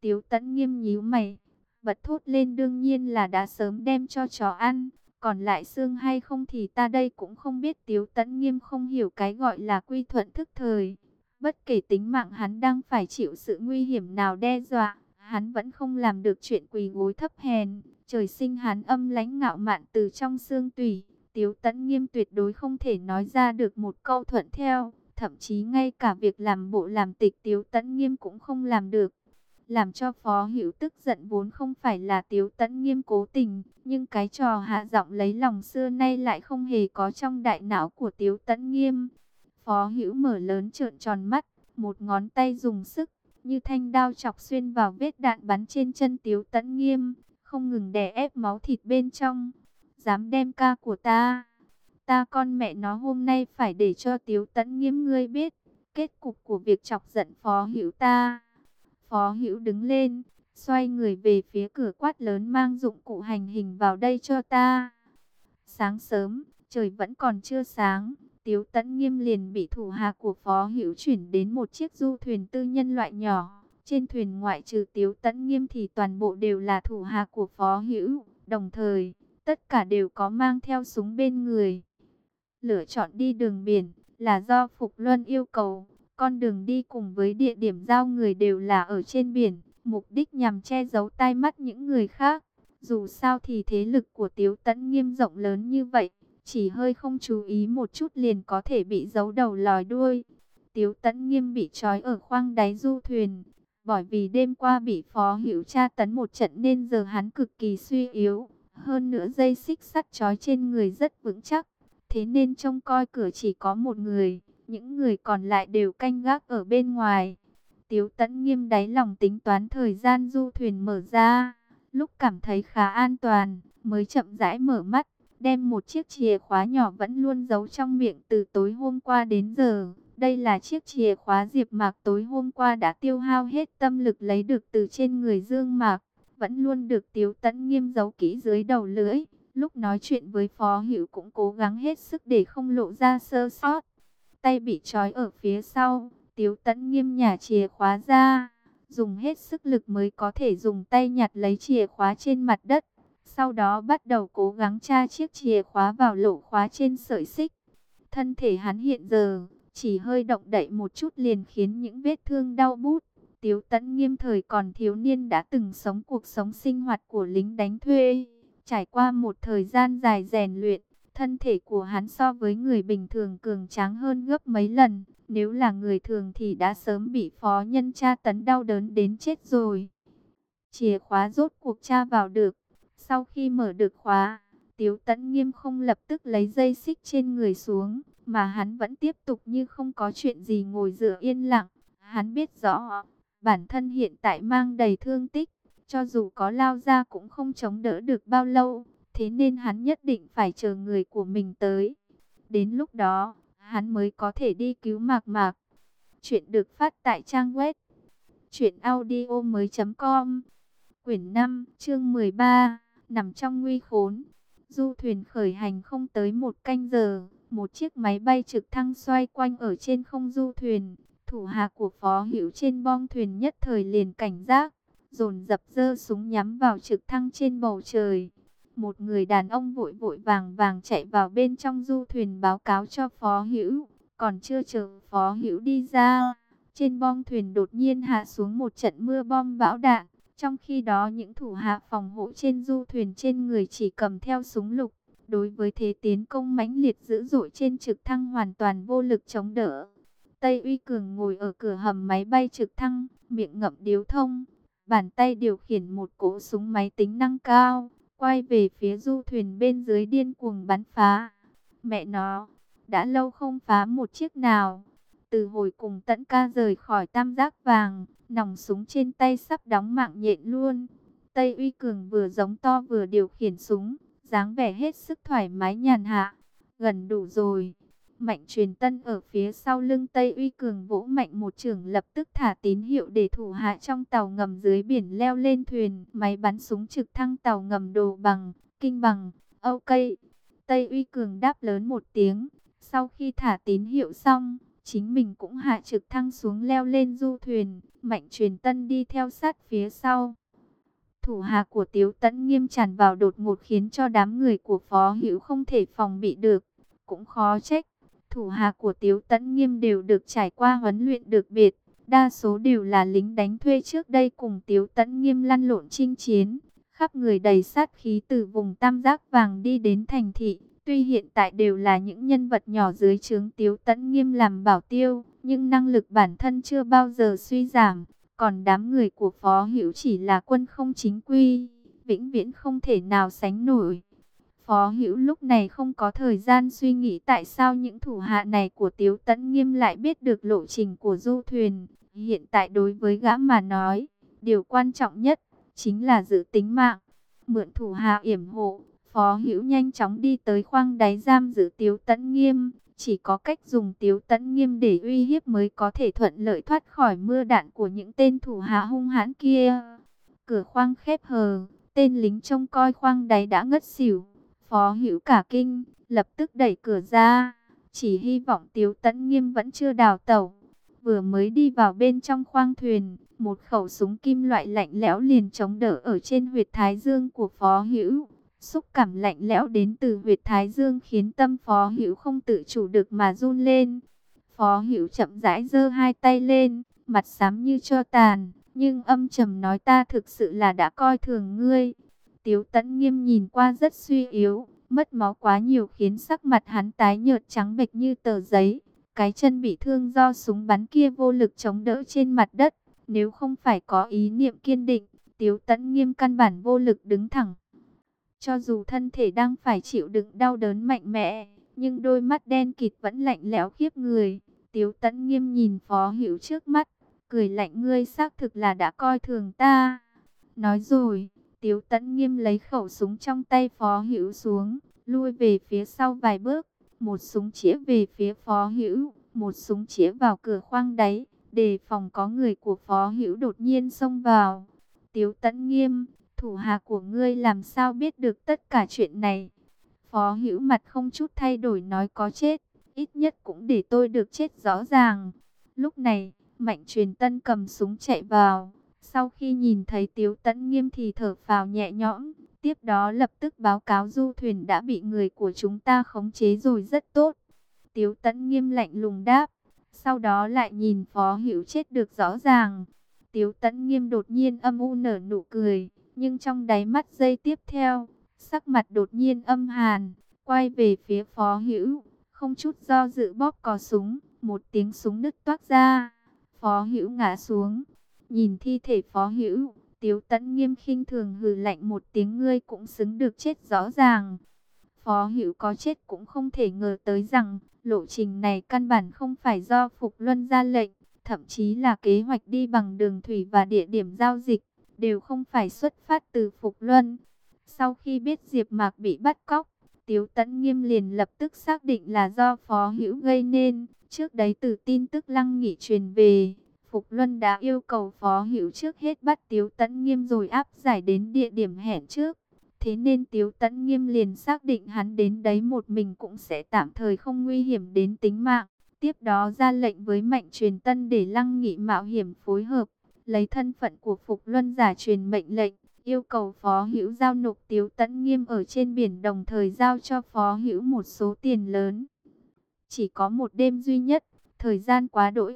Tiếu tẫn nghiêm nhíu mày, bật thốt lên đương nhiên là đã sớm đem cho chó ăn, còn lại xương hay không thì ta đây cũng không biết. Tiếu tẫn nghiêm không hiểu cái gọi là quy thuận thức thời. Bất kể tính mạng hắn đang phải chịu sự nguy hiểm nào đe dọa, hắn vẫn không làm được chuyện quỳ gối thấp hèn. Trời sinh hắn âm lãnh ngạo mạn từ trong xương tủy. Tiếu tẫn nghiêm tuyệt đối không thể nói ra được một câu thuận theo. Thậm chí ngay cả việc làm bộ làm tịch Tiếu tẫn nghiêm cũng không làm được làm cho Phó Hữu tức giận vốn không phải là Tiếu Tấn Nghiêm cố tình, nhưng cái trò hạ giọng lấy lòng xưa nay lại không hề có trong đại não của Tiếu Tấn Nghiêm. Phó Hữu mở lớn trợn tròn mắt, một ngón tay dùng sức, như thanh đao chọc xuyên vào vết đạn bắn trên chân Tiếu Tấn Nghiêm, không ngừng đè ép máu thịt bên trong. Dám đem ca của ta, ta con mẹ nó hôm nay phải để cho Tiếu Tấn Nghiêm ngươi biết kết cục của việc chọc giận Phó Hữu ta. Phó Hữu đứng lên, xoay người về phía cửa quát lớn mang dụng cụ hành hình vào đây cho ta. Sáng sớm, trời vẫn còn chưa sáng, Tiếu Tấn Nghiêm liền bị thủ hạ của Phó Hữu chuyển đến một chiếc du thuyền tư nhân loại nhỏ. Trên thuyền ngoại trừ Tiếu Tấn Nghiêm thì toàn bộ đều là thủ hạ của Phó Hữu, đồng thời, tất cả đều có mang theo súng bên người. Lựa chọn đi đường biển là do Phục Luân yêu cầu. Con đường đi cùng với địa điểm giao người đều là ở trên biển, mục đích nhằm che giấu tai mắt những người khác. Dù sao thì thế lực của Tiếu Tấn nghiêm rộng lớn như vậy, chỉ hơi không chú ý một chút liền có thể bị giấu đầu lòi đuôi. Tiếu Tấn nghiêm bị trói ở khoang đáy du thuyền, bởi vì đêm qua bị phó hữu tra tấn một trận nên giờ hắn cực kỳ suy yếu. Hơn nữa dây xích sắt trói trên người rất vững chắc, thế nên trông coi cửa chỉ có một người. Những người còn lại đều canh gác ở bên ngoài. Tiếu tẫn nghiêm đáy lòng tính toán thời gian du thuyền mở ra. Lúc cảm thấy khá an toàn, mới chậm rãi mở mắt, đem một chiếc chìa khóa nhỏ vẫn luôn giấu trong miệng từ tối hôm qua đến giờ. Đây là chiếc chìa khóa Diệp Mạc tối hôm qua đã tiêu hao hết tâm lực lấy được từ trên người Dương Mạc, vẫn luôn được Tiếu Tấn nghiêm giấu kỹ dưới đầu lưỡi. Lúc nói chuyện với Phó Hữu cũng cố gắng hết sức để không lộ ra sơ sót tay bị trói ở phía sau. Tiếu tẫn nghiêm nhả chìa khóa ra, dùng hết sức lực mới có thể dùng tay nhặt lấy chìa khóa trên mặt đất. Sau đó bắt đầu cố gắng tra chiếc chìa khóa vào lỗ khóa trên sợi xích. Thân thể hắn hiện giờ, chỉ hơi động đậy một chút liền khiến những vết thương đau bút. Tiếu tẫn nghiêm thời còn thiếu niên đã từng sống cuộc sống sinh hoạt của lính đánh thuê. Trải qua một thời gian dài rèn luyện, Thân thể của hắn so với người bình thường cường tráng hơn gấp mấy lần. Nếu là người thường thì đã sớm bị phó nhân tra tấn đau đớn đến chết rồi. Chìa khóa rốt cuộc tra vào được. Sau khi mở được khóa, Tiếu Tấn Nghiêm không lập tức lấy dây xích trên người xuống, mà hắn vẫn tiếp tục như không có chuyện gì ngồi dựa yên lặng. Hắn biết rõ, bản thân hiện tại mang đầy thương tích, cho dù có lao ra cũng không chống đỡ được bao lâu. Thế nên hắn nhất định phải chờ người của mình tới. Đến lúc đó, hắn mới có thể đi cứu mạc mạc. Chuyện được phát tại trang web audio mới com Quyển 5, chương 13, nằm trong nguy khốn. Du thuyền khởi hành không tới một canh giờ, một chiếc máy bay trực thăng xoay quanh ở trên không du thuyền. Thủ hạ của phó hiệu trên bong thuyền nhất thời liền cảnh giác, dồn dập dơ súng nhắm vào trực thăng trên bầu trời. Một người đàn ông vội vội vàng vàng chạy vào bên trong du thuyền báo cáo cho Phó Hữu. Còn chưa chờ Phó Hữu đi ra, trên bong thuyền đột nhiên hạ xuống một trận mưa bom bão đạn. Trong khi đó những thủ hạ phòng hộ trên du thuyền trên người chỉ cầm theo súng lục, đối với thế tiến công mãnh liệt dữ dội trên trực thăng hoàn toàn vô lực chống đỡ. Tây Uy Cường ngồi ở cửa hầm máy bay trực thăng, miệng ngậm điếu thông, bàn tay điều khiển một cỗ súng máy tính năng cao, quay về phía du thuyền bên dưới điên cuồng bắn phá. Mẹ nó, đã lâu không phá một chiếc nào. Từ hồi cùng tận ca rời khỏi tam giác vàng, nòng súng trên tay sắp đóng mạng nhện luôn. Tây Uy Cường vừa giống to vừa điều khiển súng, dáng vẻ hết sức thoải mái nhàn hạ. Gần đủ rồi. Mạnh truyền tân ở phía sau lưng Tây Uy Cường vỗ mạnh một trường lập tức thả tín hiệu để thủ hạ trong tàu ngầm dưới biển leo lên thuyền. Máy bắn súng trực thăng tàu ngầm đồ bằng, kinh bằng, ok. Tây Uy Cường đáp lớn một tiếng. Sau khi thả tín hiệu xong, chính mình cũng hạ trực thăng xuống leo lên du thuyền. Mạnh truyền tân đi theo sát phía sau. Thủ hạ của Tiếu Tấn nghiêm tràn vào đột ngột khiến cho đám người của Phó Hữu không thể phòng bị được. Cũng khó trách, thủ hạ của Tiếu Tấn nghiêm đều được trải qua huấn luyện được biệt. Đa số đều là lính đánh thuê trước đây cùng Tiếu Tấn nghiêm lăn lộn chinh chiến. Khắp người đầy sát khí từ vùng tam giác vàng đi đến thành thị. Tuy hiện tại đều là những nhân vật nhỏ dưới trướng Tiếu Tấn nghiêm làm bảo tiêu, nhưng năng lực bản thân chưa bao giờ suy giảm. Còn đám người của Phó Hữu chỉ là quân không chính quy, vĩnh viễn không thể nào sánh nổi. Phó Hữu lúc này không có thời gian suy nghĩ tại sao những thủ hạ này của Tiếu Tấn Nghiêm lại biết được lộ trình của du thuyền. Hiện tại đối với gã mà nói, điều quan trọng nhất chính là giữ tính mạng. Mượn thủ hạ yểm hộ, Phó Hữu nhanh chóng đi tới khoang đáy giam giữ Tiếu Tấn Nghiêm. Chỉ có cách dùng tiếu tấn nghiêm để uy hiếp mới có thể thuận lợi thoát khỏi mưa đạn của những tên thủ hạ hung hãn kia. Cửa khoang khép hờ, tên lính trông coi khoang đáy đã ngất xỉu. Phó hữu cả kinh, lập tức đẩy cửa ra. Chỉ hy vọng tiếu tấn nghiêm vẫn chưa đào tẩu. Vừa mới đi vào bên trong khoang thuyền, một khẩu súng kim loại lạnh lẽo liền chống đỡ ở trên huyệt thái dương của phó hữu. Xúc cảm lạnh lẽo đến từ huyệt thái dương khiến tâm phó hữu không tự chủ được mà run lên. Phó hữu chậm rãi giơ hai tay lên, mặt xám như cho tàn, nhưng âm trầm nói ta thực sự là đã coi thường ngươi. Tiếu tẫn nghiêm nhìn qua rất suy yếu, mất máu quá nhiều khiến sắc mặt hắn tái nhợt trắng bệch như tờ giấy. Cái chân bị thương do súng bắn kia vô lực chống đỡ trên mặt đất. Nếu không phải có ý niệm kiên định, Tiếu tẫn nghiêm căn bản vô lực đứng thẳng. Cho dù thân thể đang phải chịu đựng đau đớn mạnh mẽ, nhưng đôi mắt đen kịt vẫn lạnh lẽo khiếp người. Tiếu tẫn nghiêm nhìn phó hữu trước mắt, cười lạnh ngươi xác thực là đã coi thường ta. Nói rồi, tiếu tẫn nghiêm lấy khẩu súng trong tay phó hữu xuống, lui về phía sau vài bước, một súng chĩa về phía phó hữu, một súng chĩa vào cửa khoang đáy, đề phòng có người của phó hữu đột nhiên xông vào. Tiếu tẫn nghiêm, thủ hạ của ngươi làm sao biết được tất cả chuyện này? Phó hữu mặt không chút thay đổi nói có chết, ít nhất cũng để tôi được chết rõ ràng. Lúc này, mạnh truyền tân cầm súng chạy vào, sau khi nhìn thấy tiếu tẫn nghiêm thì thở phào nhẹ nhõm, tiếp đó lập tức báo cáo du thuyền đã bị người của chúng ta khống chế rồi rất tốt. Tiếu tẫn nghiêm lạnh lùng đáp, sau đó lại nhìn phó hữu chết được rõ ràng. Tiếu tẫn nghiêm đột nhiên âm u nở nụ cười, nhưng trong đáy mắt giây tiếp theo, sắc mặt đột nhiên âm hàn, quay về phía phó hữu, không chút do dự bóp cò súng, một tiếng súng nứt toát ra, phó hữu ngã xuống, nhìn thi thể phó hữu, tiếu tẫn nghiêm khinh thường hừ lạnh một tiếng ngươi cũng xứng được chết rõ ràng. Phó hữu có chết cũng không thể ngờ tới rằng, lộ trình này căn bản không phải do Phục Luân ra lệnh, thậm chí là kế hoạch đi bằng đường thủy và địa điểm giao dịch đều không phải xuất phát từ Phục Luân. Sau khi biết Diệp Mạc bị bắt cóc, Tiếu Tấn Nghiêm liền lập tức xác định là do Phó Hữu gây nên. Trước đấy từ tin tức Lăng Nghị truyền về, Phục Luân đã yêu cầu Phó Hữu trước hết bắt Tiếu Tấn Nghiêm rồi áp giải đến địa điểm hẹn trước. Thế nên Tiếu Tấn Nghiêm liền xác định hắn đến đấy một mình cũng sẽ tạm thời không nguy hiểm đến tính mạng. Tiếp đó ra lệnh với Mạnh Truyền Tân để Lăng Nghị mạo hiểm phối hợp lấy thân phận của Phục Luân giả truyền mệnh lệnh, yêu cầu Phó Hữu giao nộp Tiếu Tẫn Nghiêm ở trên biển đồng thời giao cho Phó Hữu một số tiền lớn. Chỉ có một đêm duy nhất, thời gian quá đỗi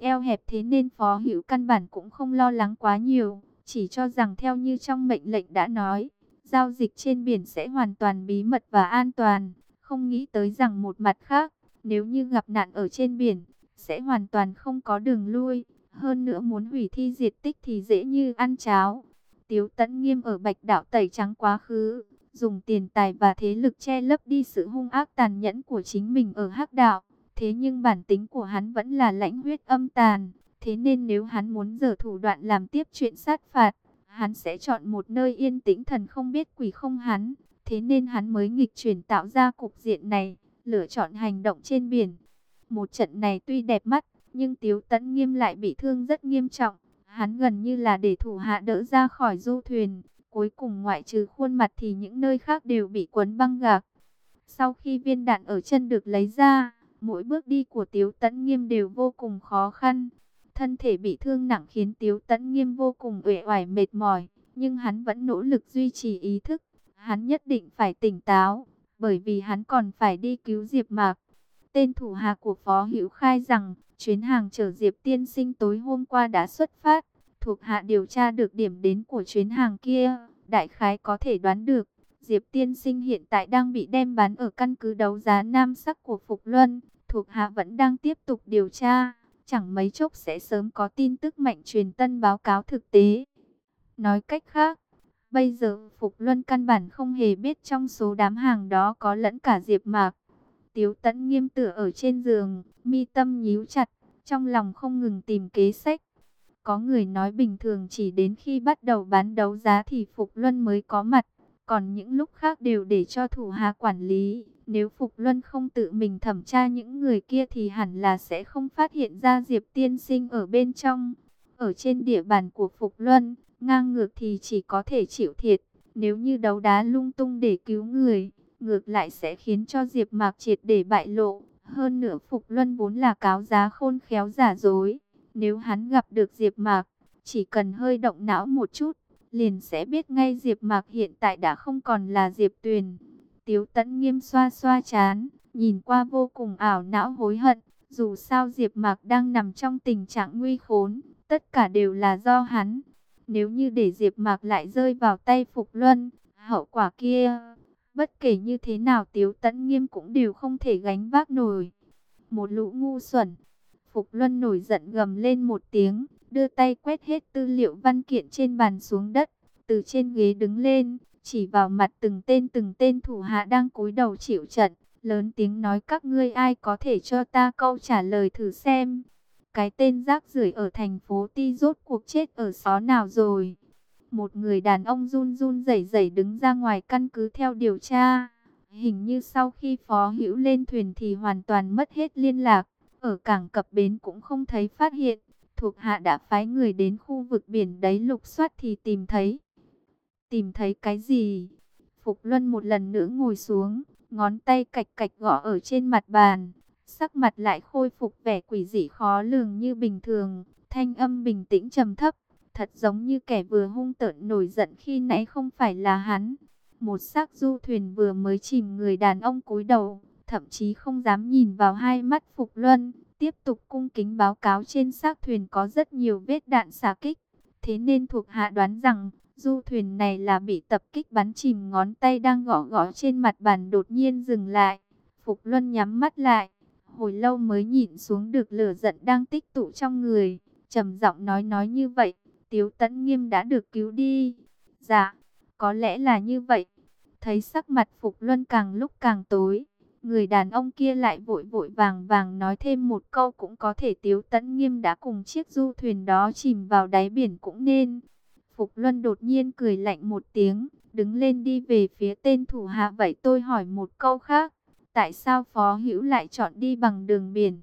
eo hẹp thế nên Phó Hữu căn bản cũng không lo lắng quá nhiều, chỉ cho rằng theo như trong mệnh lệnh đã nói, giao dịch trên biển sẽ hoàn toàn bí mật và an toàn. Không nghĩ tới rằng một mặt khác, nếu như gặp nạn ở trên biển, sẽ hoàn toàn không có đường lui. Hơn nữa muốn hủy thi diệt tích thì dễ như ăn cháo. Tiếu tẫn nghiêm ở bạch đạo tẩy trắng quá khứ, dùng tiền tài và thế lực che lấp đi sự hung ác tàn nhẫn của chính mình ở hắc đạo. Thế nhưng bản tính của hắn vẫn là lãnh huyết âm tàn. Thế nên nếu hắn muốn dở thủ đoạn làm tiếp chuyện sát phạt, hắn sẽ chọn một nơi yên tĩnh thần không biết quỷ không hắn. Thế nên hắn mới nghịch chuyển tạo ra cục diện này, lựa chọn hành động trên biển. Một trận này tuy đẹp mắt, nhưng Tiếu Tấn Nghiêm lại bị thương rất nghiêm trọng. Hắn gần như là để thủ hạ đỡ ra khỏi du thuyền. Cuối cùng ngoại trừ khuôn mặt thì những nơi khác đều bị quấn băng gạc. Sau khi viên đạn ở chân được lấy ra, mỗi bước đi của Tiếu Tấn Nghiêm đều vô cùng khó khăn. Thân thể bị thương nặng khiến Tiếu Tấn Nghiêm vô cùng uể oải mệt mỏi, nhưng hắn vẫn nỗ lực duy trì ý thức. Hắn nhất định phải tỉnh táo, bởi vì hắn còn phải đi cứu Diệp Mạc. Tên thủ hạ của Phó Hữu khai rằng, chuyến hàng chở Diệp Tiên Sinh tối hôm qua đã xuất phát. Thuộc hạ điều tra được điểm đến của chuyến hàng kia, đại khái có thể đoán được. Diệp Tiên Sinh hiện tại đang bị đem bán ở căn cứ đấu giá nam sắc của Phục Luân. Thuộc hạ vẫn đang tiếp tục điều tra, chẳng mấy chốc sẽ sớm có tin tức mạnh truyền tân báo cáo thực tế. Nói cách khác, bây giờ Phục Luân căn bản không hề biết trong số đám hàng đó có lẫn cả Diệp Mạc. Tiếu Tấn nghiêm tựa ở trên giường, mi tâm nhíu chặt, trong lòng không ngừng tìm kế sách. Có người nói bình thường chỉ đến khi bắt đầu bán đấu giá thì Phục Luân mới có mặt, còn những lúc khác đều để cho thủ hạ quản lý. Nếu Phục Luân không tự mình thẩm tra những người kia thì hẳn là sẽ không phát hiện ra Diệp Tiên Sinh ở bên trong. Ở trên địa bàn của Phục Luân, ngang ngược thì chỉ có thể chịu thiệt. Nếu như đấu đá lung tung để cứu người, ngược lại sẽ khiến cho Diệp Mạc triệt để bại lộ. Hơn nửa Phục Luân vốn là cáo giá khôn khéo giả dối. Nếu hắn gặp được Diệp Mạc, chỉ cần hơi động não một chút, liền sẽ biết ngay Diệp Mạc hiện tại đã không còn là Diệp Tuyền. Tiếu Tấn nghiêm xoa xoa chán, nhìn qua vô cùng ảo não hối hận. Dù sao Diệp Mạc đang nằm trong tình trạng nguy khốn, tất cả đều là do hắn. Nếu như để Diệp Mạc lại rơi vào tay Phục Luân, hậu quả kia, bất kể như thế nào Tiếu Tấn Nghiêm cũng đều không thể gánh vác nổi. Một lũ ngu xuẩn. Phục Luân nổi giận gầm lên một tiếng, đưa tay quét hết tư liệu văn kiện trên bàn xuống đất, từ trên ghế đứng lên, chỉ vào mặt từng tên từng tên thủ hạ đang cúi đầu chịu trận, lớn tiếng nói các ngươi ai có thể cho ta câu trả lời thử xem. Cái tên rác rưởi ở thành phố Ti rốt cuộc chết ở xó nào rồi? Một người đàn ông run run rẩy rẩy đứng ra ngoài căn cứ theo điều tra. Hình như sau khi phó hữu lên thuyền thì hoàn toàn mất hết liên lạc. Ở cảng cập bến cũng không thấy phát hiện. Thuộc hạ đã phái người đến khu vực biển đấy lục soát thì tìm thấy. Tìm thấy cái gì? Phục Luân một lần nữa ngồi xuống, ngón tay cạch cạch gõ ở trên mặt bàn. Sắc mặt lại khôi phục vẻ quỷ dị khó lường như bình thường, thanh âm bình tĩnh trầm thấp, thật giống như kẻ vừa hung tợn nổi giận khi nãy không phải là hắn. Một xác du thuyền vừa mới chìm người đàn ông cúi đầu, thậm chí không dám nhìn vào hai mắt Phục Luân, tiếp tục cung kính báo cáo trên xác thuyền có rất nhiều vết đạn xả kích. Thế nên thuộc hạ đoán rằng, du thuyền này là bị tập kích bắn chìm ngón tay đang gõ gõ trên mặt bàn đột nhiên dừng lại. Phục Luân nhắm mắt lại, hồi lâu mới nhìn xuống được lửa giận đang tích tụ trong người. trầm giọng nói nói như vậy, Tiếu Tấn Nghiêm đã được cứu đi. Dạ, có lẽ là như vậy. Thấy sắc mặt Phục Luân càng lúc càng tối, người đàn ông kia lại vội vội vàng vàng nói thêm một câu cũng có thể Tiếu Tấn Nghiêm đã cùng chiếc du thuyền đó chìm vào đáy biển cũng nên. Phục Luân đột nhiên cười lạnh một tiếng, đứng lên đi về phía tên thủ hạ vậy tôi hỏi một câu khác. Tại sao Phó Hữu lại chọn đi bằng đường biển?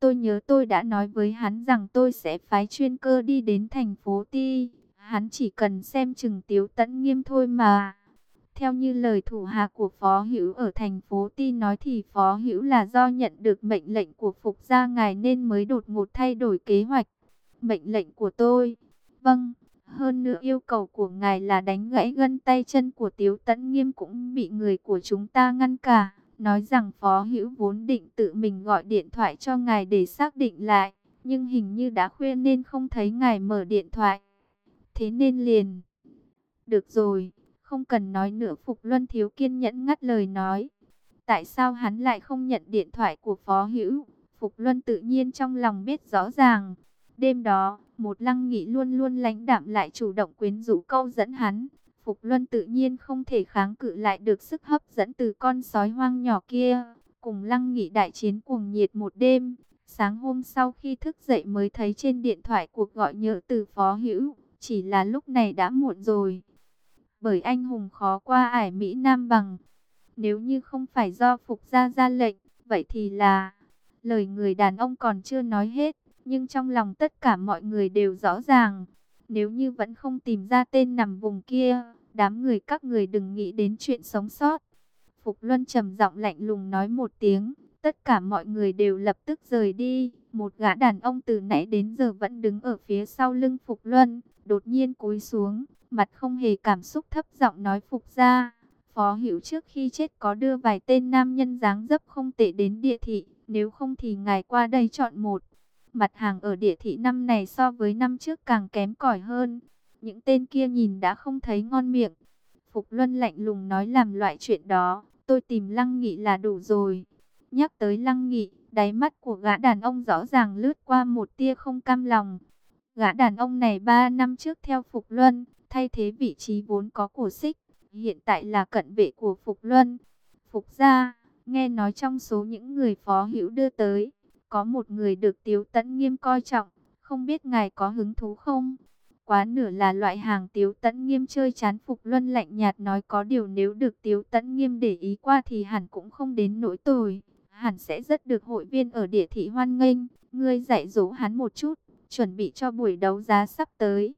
Tôi nhớ tôi đã nói với hắn rằng tôi sẽ phái chuyên cơ đi đến thành phố Ti. Hắn chỉ cần xem chừng tiếu tẫn nghiêm thôi mà. Theo như lời thủ hạ của Phó Hữu ở thành phố Ti nói thì Phó Hữu là do nhận được mệnh lệnh của Phục gia ngài nên mới đột ngột thay đổi kế hoạch. Mệnh lệnh của tôi. Vâng, hơn nữa yêu cầu của ngài là đánh gãy gân tay chân của Tiếu Tấn Nghiêm cũng bị người của chúng ta ngăn cả nói rằng Phó Hữu vốn định tự mình gọi điện thoại cho ngài để xác định lại, nhưng hình như đã khuya nên không thấy ngài mở điện thoại. Thế nên liền. Được rồi, Không cần nói nữa Phục Luân thiếu kiên nhẫn ngắt lời nói. Tại sao hắn lại không nhận điện thoại của Phó Hữu? Phục Luân tự nhiên trong lòng biết rõ ràng. Đêm đó, một lăng nghị luôn luôn lãnh đạm lại chủ động quyến rũ câu dẫn hắn. Phục Luân tự nhiên không thể kháng cự lại được sức hấp dẫn từ con sói hoang nhỏ kia. Cùng lăng nghị đại chiến cuồng nhiệt một đêm. Sáng hôm sau khi thức dậy mới thấy trên điện thoại cuộc gọi nhỡ từ Phó Hữu. Chỉ là lúc này đã muộn rồi. Bởi anh hùng khó qua ải Mỹ Nam bằng. Nếu như không phải do Phục gia ra lệnh, vậy thì là... Lời người đàn ông còn chưa nói hết, nhưng trong lòng tất cả mọi người đều rõ ràng. Nếu như vẫn không tìm ra tên nằm vùng kia, đám người các người đừng nghĩ đến chuyện sống sót. Phục Luân trầm giọng lạnh lùng nói một tiếng, tất cả mọi người đều lập tức rời đi. Một gã đàn ông từ nãy đến giờ vẫn đứng ở phía sau lưng Phục Luân, đột nhiên cúi xuống, mặt không hề cảm xúc thấp giọng nói Phục ra. Phó Hữu trước khi chết có đưa vài tên nam nhân dáng dấp không tệ đến địa thị, nếu không thì ngài qua đây chọn một. Mặt hàng ở địa thị năm này so với năm trước càng kém cỏi hơn. Những tên kia nhìn đã không thấy ngon miệng. Phục Luân lạnh lùng nói làm loại chuyện đó, tôi tìm Lăng Nghị là đủ rồi. Nhắc tới Lăng Nghị, đáy mắt của gã đàn ông rõ ràng lướt qua một tia không cam lòng. Gã đàn ông này ba năm trước theo Phục Luân, thay thế vị trí vốn có của Xích, hiện tại là cận vệ của Phục Luân. Phục gia, nghe nói trong số những người phó hữu đưa tới, có một người được Tiếu Tấn Nghiêm coi trọng, không biết ngài có hứng thú không? Quá nửa là loại hàng Tiếu Tẫn Nghiêm chơi chán Phục Luân lạnh nhạt nói có điều nếu được Tiếu Tẫn Nghiêm để ý qua thì hẳn cũng không đến nỗi tồi, hẳn sẽ rất được hội viên ở địa thị hoan nghênh, ngươi dạy dỗ hắn một chút, chuẩn bị cho buổi đấu giá sắp tới.